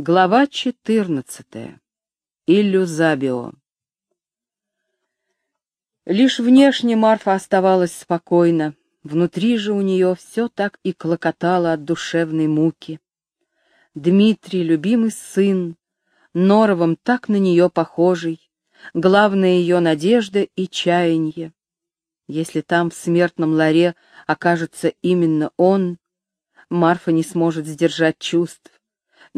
Глава 14. Иллюзабио. Лишь внешне Марфа оставалась спокойна, внутри же у нее все так и клокотало от душевной муки. Дмитрий, любимый сын, Норовом так на нее похожий, главная ее надежда и чаяние. Если там в смертном ларе окажется именно он, Марфа не сможет сдержать чувств,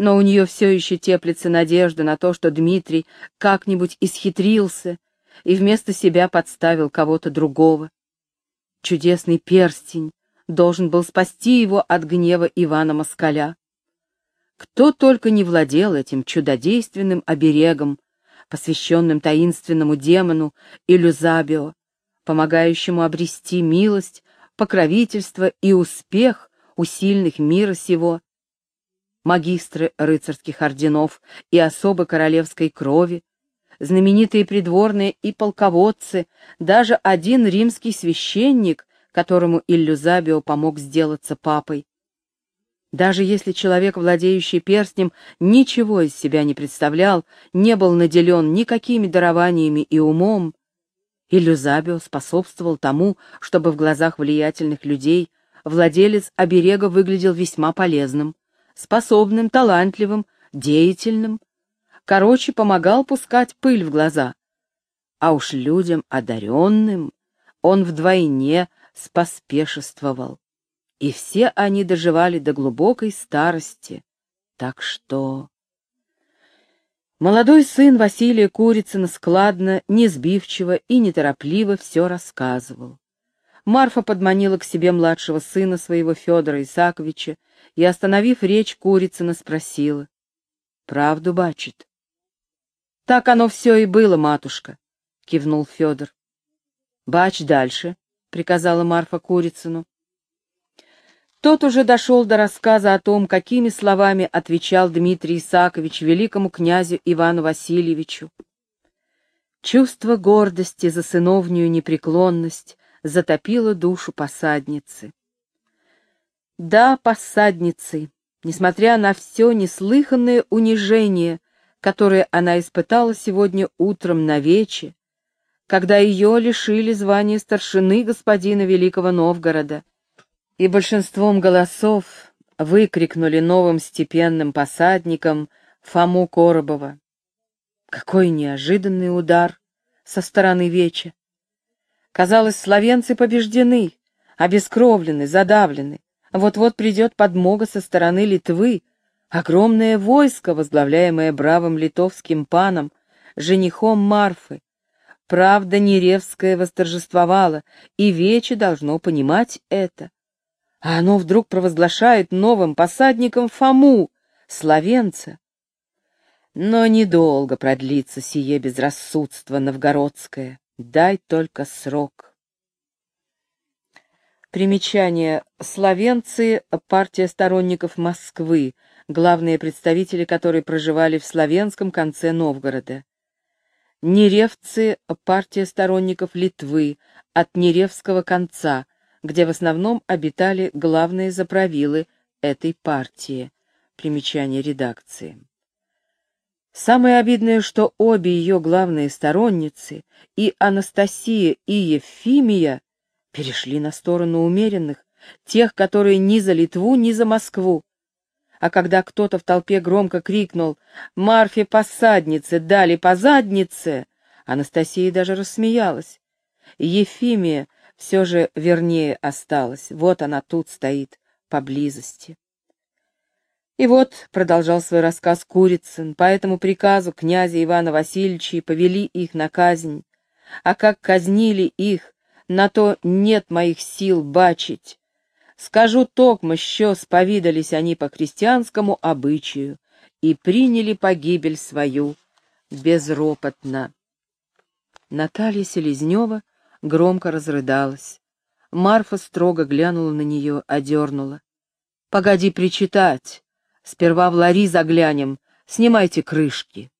но у нее все еще теплится надежда на то, что Дмитрий как-нибудь исхитрился и вместо себя подставил кого-то другого. Чудесный перстень должен был спасти его от гнева Ивана Москаля. Кто только не владел этим чудодейственным оберегом, посвященным таинственному демону Илюзабио, помогающему обрести милость, покровительство и успех у сильных мира сего, магистры рыцарских орденов и особо королевской крови, знаменитые придворные и полководцы, даже один римский священник, которому Иллюзабио помог сделаться папой. Даже если человек, владеющий перстнем, ничего из себя не представлял, не был наделен никакими дарованиями и умом, Иллюзабио способствовал тому, чтобы в глазах влиятельных людей владелец оберега выглядел весьма полезным способным, талантливым, деятельным. Короче, помогал пускать пыль в глаза. А уж людям одаренным он вдвойне споспешествовал. И все они доживали до глубокой старости. Так что... Молодой сын Василия Курицына складно, несбивчиво и неторопливо все рассказывал. Марфа подманила к себе младшего сына своего Федора Исаковича и, остановив речь, Курицына спросила. — Правду бачит? — Так оно все и было, матушка, — кивнул Федор. — Бач дальше, — приказала Марфа Курицыну. Тот уже дошел до рассказа о том, какими словами отвечал Дмитрий Исакович великому князю Ивану Васильевичу. Чувство гордости за сыновнюю непреклонность затопило душу посадницы. Да, посадницы, несмотря на все неслыханное унижение, которое она испытала сегодня утром на вече, когда ее лишили звания старшины господина Великого Новгорода, и большинством голосов выкрикнули новым степенным посадникам Фому Коробова. Какой неожиданный удар со стороны Веча! Казалось, славянцы побеждены, обескровлены, задавлены. Вот-вот придет подмога со стороны Литвы, огромное войско, возглавляемое бравым литовским паном, женихом Марфы. Правда, Неревская восторжествовала, и Вече должно понимать это. А оно вдруг провозглашает новым посадником Фому, словенца. Но недолго продлится сие безрассудство новгородское. Дай только срок. Примечание. Словенцы — партия сторонников Москвы, главные представители которой проживали в славянском конце Новгорода. Неревцы — партия сторонников Литвы, от Неревского конца, где в основном обитали главные заправилы этой партии. Примечание редакции. Самое обидное, что обе ее главные сторонницы, и Анастасия, и Ефимия, перешли на сторону умеренных, тех, которые ни за Литву, ни за Москву. А когда кто-то в толпе громко крикнул «Марфе посаднице дали по заднице!», Анастасия даже рассмеялась. Ефимия все же вернее осталась, вот она тут стоит, поблизости. И вот, — продолжал свой рассказ Курицын, — по этому приказу князя Ивана Васильевича повели их на казнь, а как казнили их, на то нет моих сил бачить. Скажу токмо, що сповидались они по крестьянскому обычаю и приняли погибель свою безропотно. Наталья Селезнева громко разрыдалась. Марфа строго глянула на нее, одернула. — Погоди причитать. Сперва в лари заглянем. Снимайте крышки.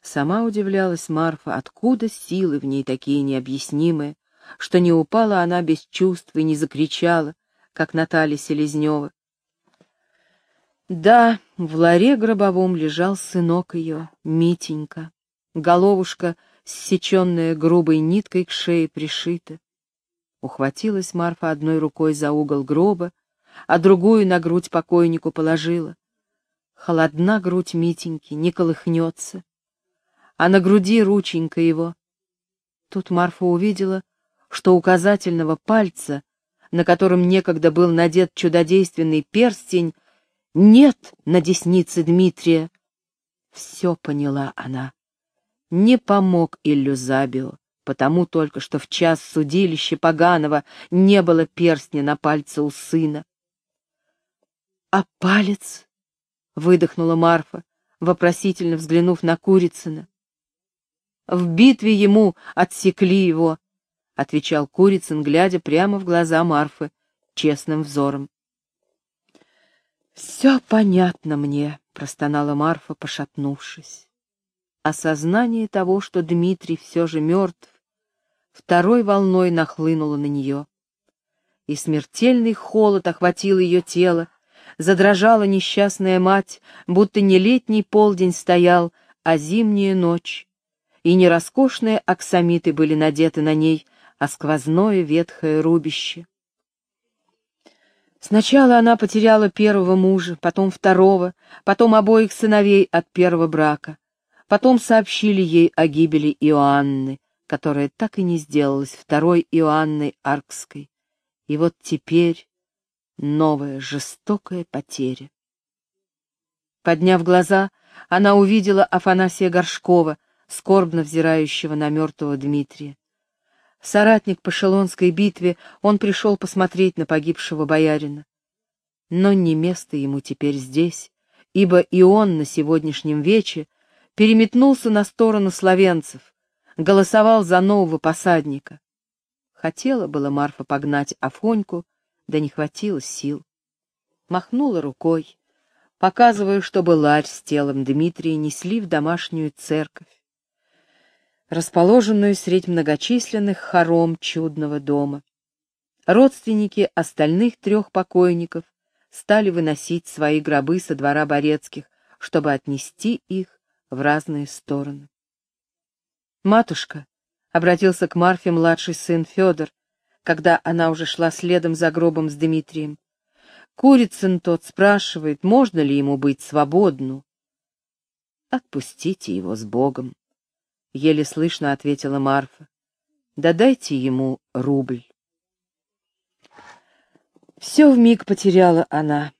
Сама удивлялась Марфа, откуда силы в ней такие необъяснимые, что не упала она без чувств и не закричала, как Наталья Селезнева. Да, в ларе гробовом лежал сынок ее, Митенька. Головушка, ссеченная грубой ниткой к шее, пришита. Ухватилась Марфа одной рукой за угол гроба, а другую на грудь покойнику положила. Холодна грудь Митеньки, не колыхнется, а на груди рученька его. Тут Марфа увидела, что указательного пальца, на котором некогда был надет чудодейственный перстень, нет на деснице Дмитрия. Все поняла она. Не помог Иллюзабио, потому только, что в час судилища поганого не было перстня на пальце у сына. «А палец?» — выдохнула Марфа, вопросительно взглянув на Курицына. «В битве ему отсекли его», — отвечал Курицын, глядя прямо в глаза Марфы, честным взором. «Все понятно мне», — простонала Марфа, пошатнувшись. Осознание того, что Дмитрий все же мертв, второй волной нахлынуло на нее. И смертельный холод охватил ее тело, задрожала несчастная мать, будто не летний полдень стоял, а зимняя ночь. И не роскошные аксамиты были надеты на ней, а сквозное ветхое рубище. Сначала она потеряла первого мужа, потом второго, потом обоих сыновей от первого брака. Потом сообщили ей о гибели Иоанны, которая так и не сделалась второй Иоанной Аркской. И вот теперь новая жестокая потеря. Подняв глаза, она увидела Афанасия Горшкова, скорбно взирающего на мертвого Дмитрия. Соратник по Шелонской битве, он пришел посмотреть на погибшего боярина. Но не место ему теперь здесь, ибо и он на сегодняшнем вече переметнулся на сторону словенцев, голосовал за нового посадника. Хотела было Марфа погнать Афоньку, да не хватило сил. Махнула рукой, показывая, чтобы ларь с телом Дмитрия несли в домашнюю церковь, расположенную средь многочисленных хором чудного дома. Родственники остальных трех покойников стали выносить свои гробы со двора Борецких, чтобы отнести их в разные стороны. «Матушка», — обратился к Марфе младший сын Федор, когда она уже шла следом за гробом с Дмитрием. Курицын тот спрашивает, можно ли ему быть свободну. «Отпустите его с Богом», — еле слышно ответила Марфа. «Да дайте ему рубль». Все вмиг потеряла она,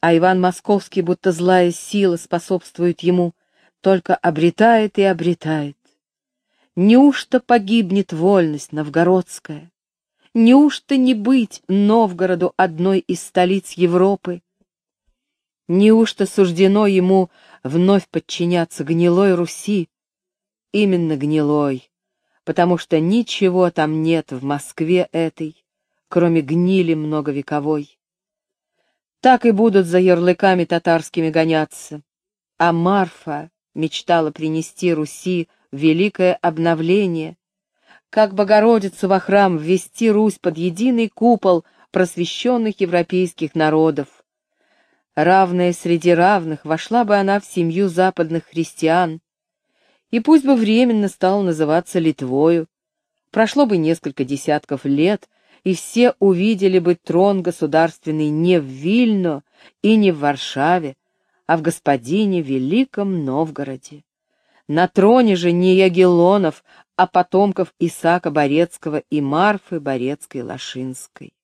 а Иван Московский, будто злая сила, способствует ему, только обретает и обретает. Неужто погибнет вольность новгородская? Неужто не быть Новгороду одной из столиц Европы? Неужто суждено ему вновь подчиняться гнилой Руси? Именно гнилой, потому что ничего там нет в Москве этой, кроме гнили многовековой. Так и будут за ярлыками татарскими гоняться. А Марфа мечтала принести Руси великое обновление, как Богородицу во храм ввести Русь под единый купол просвещенных европейских народов. Равная среди равных, вошла бы она в семью западных христиан, и пусть бы временно стала называться Литвою, прошло бы несколько десятков лет, и все увидели бы трон государственный не в Вильно и не в Варшаве, а в господине Великом Новгороде. На троне же не Ягеллонов, а потомков Исаака Борецкого и Марфы Борецкой-Лошинской.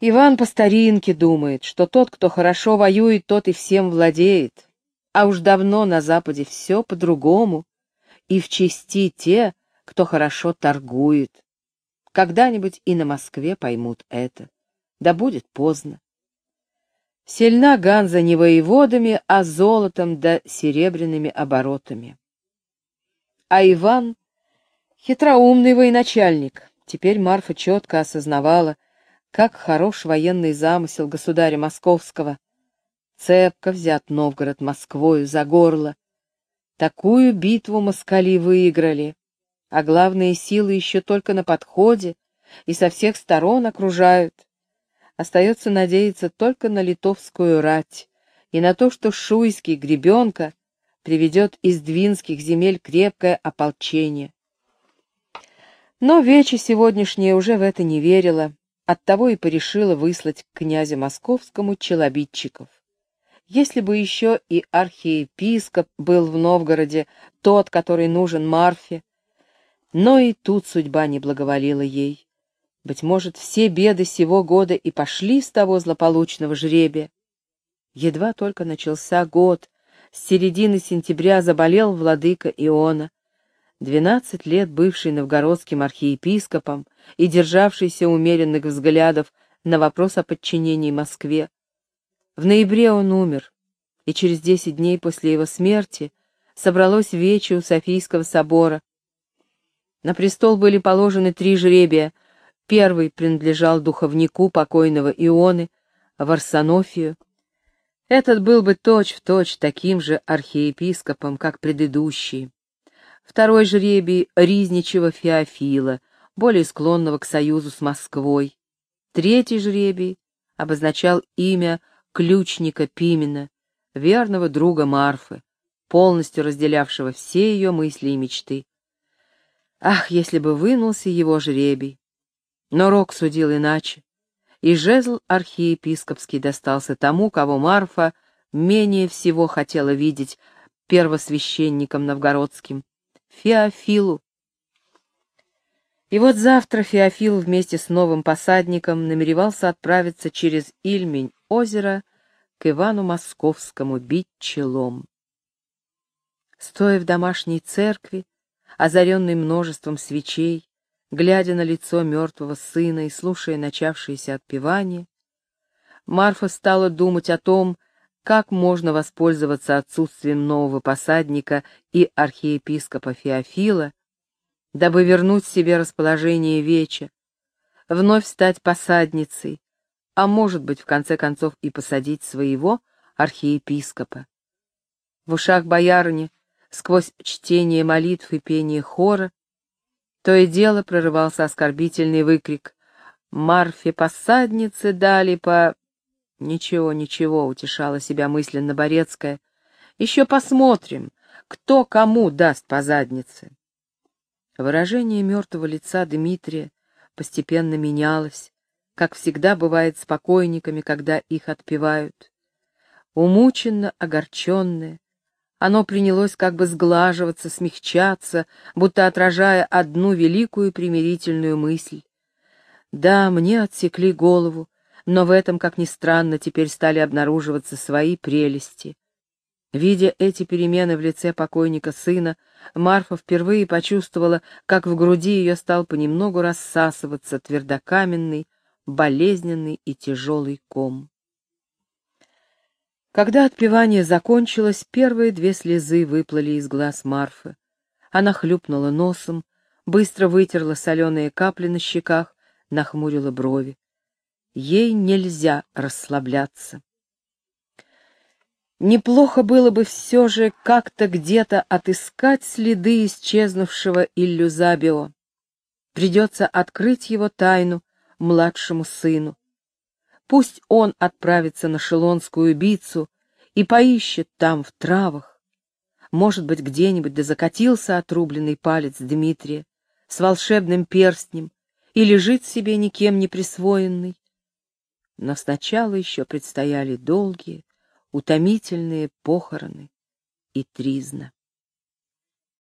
Иван по старинке думает, что тот, кто хорошо воюет, тот и всем владеет, а уж давно на Западе все по-другому, и в чести те, кто хорошо торгует. Когда-нибудь и на Москве поймут это, да будет поздно. Сильна Ганза не воеводами, а золотом да серебряными оборотами. А Иван — хитроумный военачальник. Теперь Марфа четко осознавала, как хорош военный замысел государя Московского. Цепко взят Новгород Москвою за горло. Такую битву москали выиграли, а главные силы еще только на подходе и со всех сторон окружают. Остается надеяться только на литовскую рать и на то, что шуйский гребенка приведет из двинских земель крепкое ополчение. Но Вече сегодняшняя уже в это не верила, оттого и порешила выслать к князю московскому челобитчиков. Если бы еще и архиепископ был в Новгороде, тот, который нужен Марфе, но и тут судьба не благоволила ей. Быть может, все беды сего года и пошли с того злополучного жребия. Едва только начался год, с середины сентября заболел владыка Иона. Двенадцать лет бывший новгородским архиепископом и державшийся умеренных взглядов на вопрос о подчинении Москве. В ноябре он умер, и через десять дней после его смерти собралось вече у Софийского собора. На престол были положены три жребия — Первый принадлежал духовнику покойного Ионы, Варсонофию. Этот был бы точь-в-точь точь таким же архиепископом, как предыдущий. Второй жребий — Ризничего Феофила, более склонного к союзу с Москвой. Третий жребий обозначал имя ключника Пимена, верного друга Марфы, полностью разделявшего все ее мысли и мечты. Ах, если бы вынулся его жребий! Но Рок судил иначе, и жезл архиепископский достался тому, кого Марфа менее всего хотела видеть первосвященником новгородским — Феофилу. И вот завтра Феофил вместе с новым посадником намеревался отправиться через Ильмень озеро к Ивану Московскому бить челом. Стоя в домашней церкви, озаренной множеством свечей, глядя на лицо мертвого сына и слушая начавшееся отпевание, Марфа стала думать о том, как можно воспользоваться отсутствием нового посадника и архиепископа Феофила, дабы вернуть себе расположение Веча, вновь стать посадницей, а может быть, в конце концов, и посадить своего архиепископа. В ушах боярыни, сквозь чтение молитв и пение хора, то и дело прорывался оскорбительный выкрик. «Марфе посадницы дали по...» «Ничего, ничего», — утешала себя мысленно Борецкая. «Еще посмотрим, кто кому даст по заднице». Выражение мертвого лица Дмитрия постепенно менялось, как всегда бывает с покойниками, когда их отпевают. Умученно, огорченное, оно принялось как бы сглаживаться, смягчаться, будто отражая одну великую примирительную мысль. Да, мне отсекли голову, но в этом, как ни странно, теперь стали обнаруживаться свои прелести. Видя эти перемены в лице покойника сына, Марфа впервые почувствовала, как в груди ее стал понемногу рассасываться твердокаменный, болезненный и тяжелый ком. Когда отпевание закончилось, первые две слезы выплыли из глаз Марфы. Она хлюпнула носом, быстро вытерла соленые капли на щеках, нахмурила брови. Ей нельзя расслабляться. Неплохо было бы все же как-то где-то отыскать следы исчезнувшего Иллюзабио. Придется открыть его тайну младшему сыну. Пусть он отправится на Шелонскую бицу и поищет там в травах. Может быть, где-нибудь да закатился отрубленный палец Дмитрия с волшебным перстнем и лежит себе никем не присвоенный. Но сначала еще предстояли долгие, утомительные похороны и тризна.